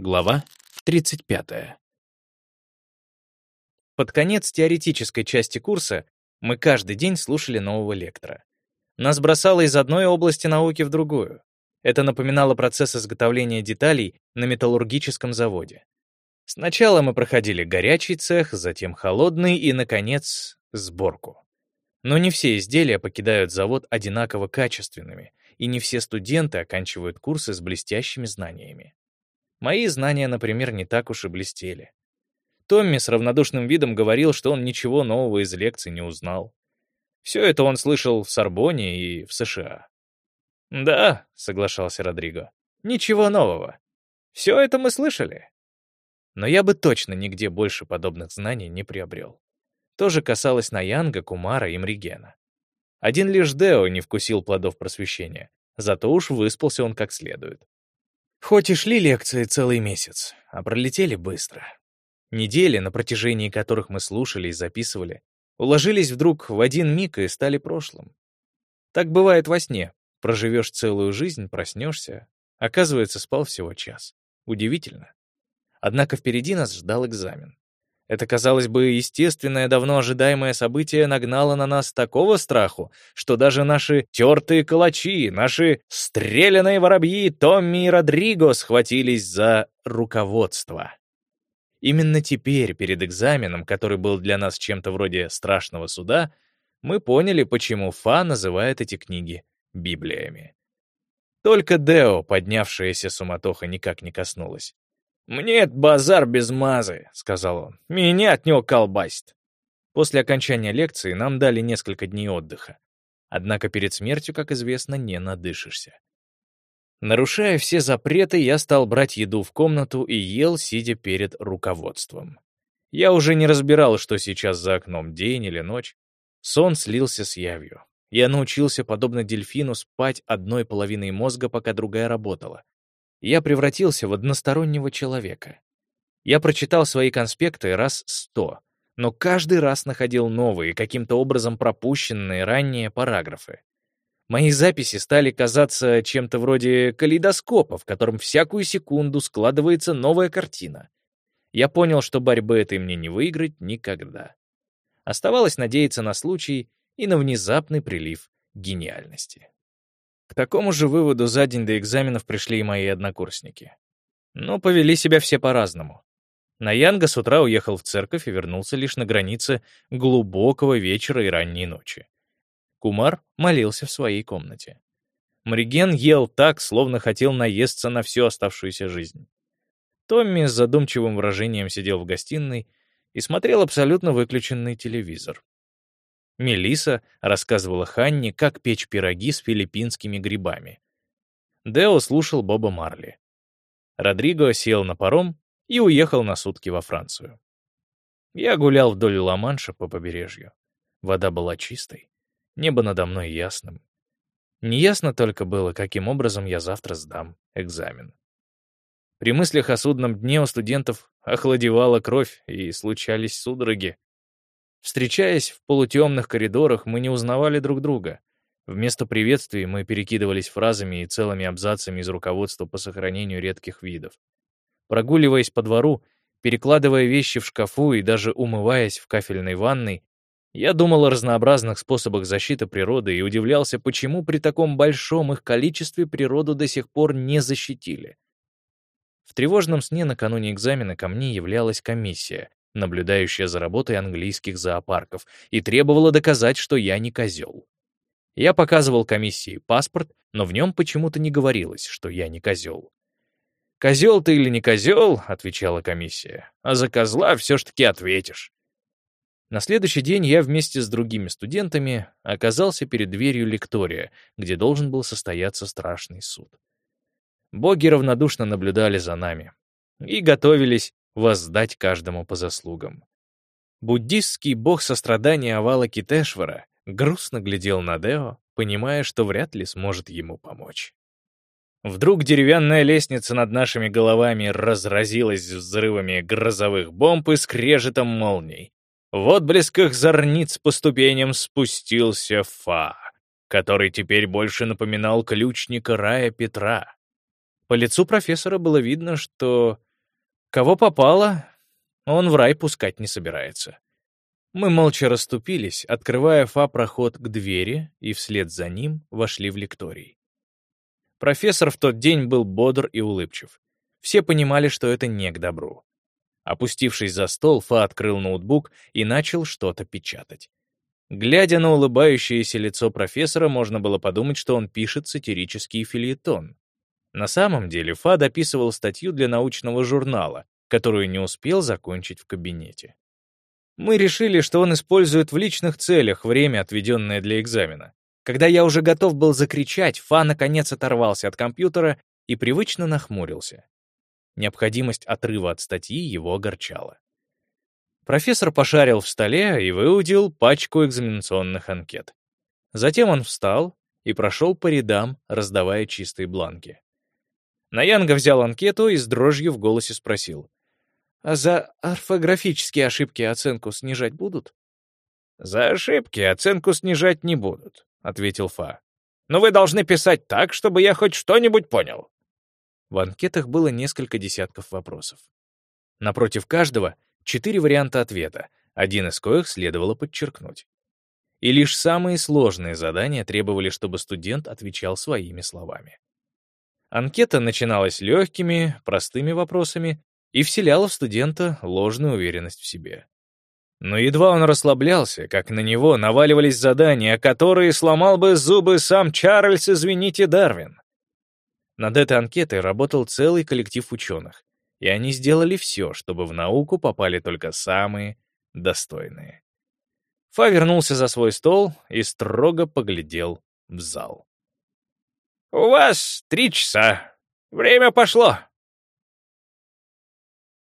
Глава 35. Под конец теоретической части курса мы каждый день слушали нового лектора. Нас бросало из одной области науки в другую. Это напоминало процесс изготовления деталей на металлургическом заводе. Сначала мы проходили горячий цех, затем холодный и, наконец, сборку. Но не все изделия покидают завод одинаково качественными, и не все студенты оканчивают курсы с блестящими знаниями. Мои знания, например, не так уж и блестели. Томми с равнодушным видом говорил, что он ничего нового из лекций не узнал. Все это он слышал в Сорбоне и в США. «Да», — соглашался Родриго, — «ничего нового. Все это мы слышали». Но я бы точно нигде больше подобных знаний не приобрел. То же касалось Наянга, Кумара и Мригена. Один лишь Део не вкусил плодов просвещения, зато уж выспался он как следует. Хоть и шли лекции целый месяц, а пролетели быстро. Недели, на протяжении которых мы слушали и записывали, уложились вдруг в один миг и стали прошлым. Так бывает во сне. Проживешь целую жизнь, проснешься. Оказывается, спал всего час. Удивительно. Однако впереди нас ждал экзамен. Это, казалось бы, естественное, давно ожидаемое событие нагнало на нас такого страху, что даже наши тертые калачи, наши стрелянные воробьи Томми и Родриго схватились за руководство. Именно теперь, перед экзаменом, который был для нас чем-то вроде страшного суда, мы поняли, почему Фа называет эти книги Библиями. Только Део, поднявшаяся суматоха, никак не коснулась. «Мне это базар без мазы», — сказал он. «Меня от него колбасит». После окончания лекции нам дали несколько дней отдыха. Однако перед смертью, как известно, не надышишься. Нарушая все запреты, я стал брать еду в комнату и ел, сидя перед руководством. Я уже не разбирал, что сейчас за окном, день или ночь. Сон слился с явью. Я научился, подобно дельфину, спать одной половиной мозга, пока другая работала я превратился в одностороннего человека. Я прочитал свои конспекты раз сто, но каждый раз находил новые, каким-то образом пропущенные ранее параграфы. Мои записи стали казаться чем-то вроде калейдоскопа, в котором всякую секунду складывается новая картина. Я понял, что борьбы этой мне не выиграть никогда. Оставалось надеяться на случай и на внезапный прилив гениальности. К такому же выводу за день до экзаменов пришли и мои однокурсники. Но повели себя все по-разному. Наянга с утра уехал в церковь и вернулся лишь на границе глубокого вечера и ранней ночи. Кумар молился в своей комнате. Мриген ел так, словно хотел наесться на всю оставшуюся жизнь. Томми с задумчивым выражением сидел в гостиной и смотрел абсолютно выключенный телевизор. Мелиса рассказывала Ханне, как печь пироги с филиппинскими грибами. Део слушал Боба Марли. Родриго сел на паром и уехал на сутки во Францию. Я гулял вдоль Ла-Манша по побережью. Вода была чистой, небо надо мной ясным. Неясно только было, каким образом я завтра сдам экзамен. При мыслях о судном дне у студентов охладевала кровь и случались судороги. Встречаясь в полутемных коридорах, мы не узнавали друг друга. Вместо приветствий мы перекидывались фразами и целыми абзацами из руководства по сохранению редких видов. Прогуливаясь по двору, перекладывая вещи в шкафу и даже умываясь в кафельной ванной, я думал о разнообразных способах защиты природы и удивлялся, почему при таком большом их количестве природу до сих пор не защитили. В тревожном сне накануне экзамена ко мне являлась комиссия, наблюдающая за работой английских зоопарков, и требовала доказать, что я не козел. Я показывал комиссии паспорт, но в нем почему-то не говорилось, что я не козел. «Козел ты или не козел?» — отвечала комиссия. «А за козла все ж таки ответишь». На следующий день я вместе с другими студентами оказался перед дверью лектория, где должен был состояться страшный суд. Боги равнодушно наблюдали за нами и готовились воздать каждому по заслугам. Буддистский бог сострадания Авала Китешвара грустно глядел на Део, понимая, что вряд ли сможет ему помочь. Вдруг деревянная лестница над нашими головами разразилась взрывами грозовых бомб и скрежетом молний. В отблесках зорниц по ступеням спустился Фа, который теперь больше напоминал ключника рая Петра. По лицу профессора было видно, что Кого попало, он в рай пускать не собирается. Мы молча расступились, открывая Фа проход к двери, и вслед за ним вошли в лекторий. Профессор в тот день был бодр и улыбчив. Все понимали, что это не к добру. Опустившись за стол, Фа открыл ноутбук и начал что-то печатать. Глядя на улыбающееся лицо профессора, можно было подумать, что он пишет сатирический фильетон. На самом деле Фа дописывал статью для научного журнала, которую не успел закончить в кабинете. Мы решили, что он использует в личных целях время, отведенное для экзамена. Когда я уже готов был закричать, Фа наконец оторвался от компьютера и привычно нахмурился. Необходимость отрыва от статьи его огорчала. Профессор пошарил в столе и выудил пачку экзаменационных анкет. Затем он встал и прошел по рядам, раздавая чистые бланки. Наянга взял анкету и с дрожью в голосе спросил. «А за орфографические ошибки оценку снижать будут?» «За ошибки оценку снижать не будут», — ответил Фа. «Но вы должны писать так, чтобы я хоть что-нибудь понял». В анкетах было несколько десятков вопросов. Напротив каждого — четыре варианта ответа, один из коих следовало подчеркнуть. И лишь самые сложные задания требовали, чтобы студент отвечал своими словами. Анкета начиналась легкими, простыми вопросами и вселяла в студента ложную уверенность в себе. Но едва он расслаблялся, как на него наваливались задания, которые сломал бы зубы сам Чарльз, извините, Дарвин. Над этой анкетой работал целый коллектив ученых, и они сделали все, чтобы в науку попали только самые достойные. Фа вернулся за свой стол и строго поглядел в зал. «У вас три часа. Время пошло».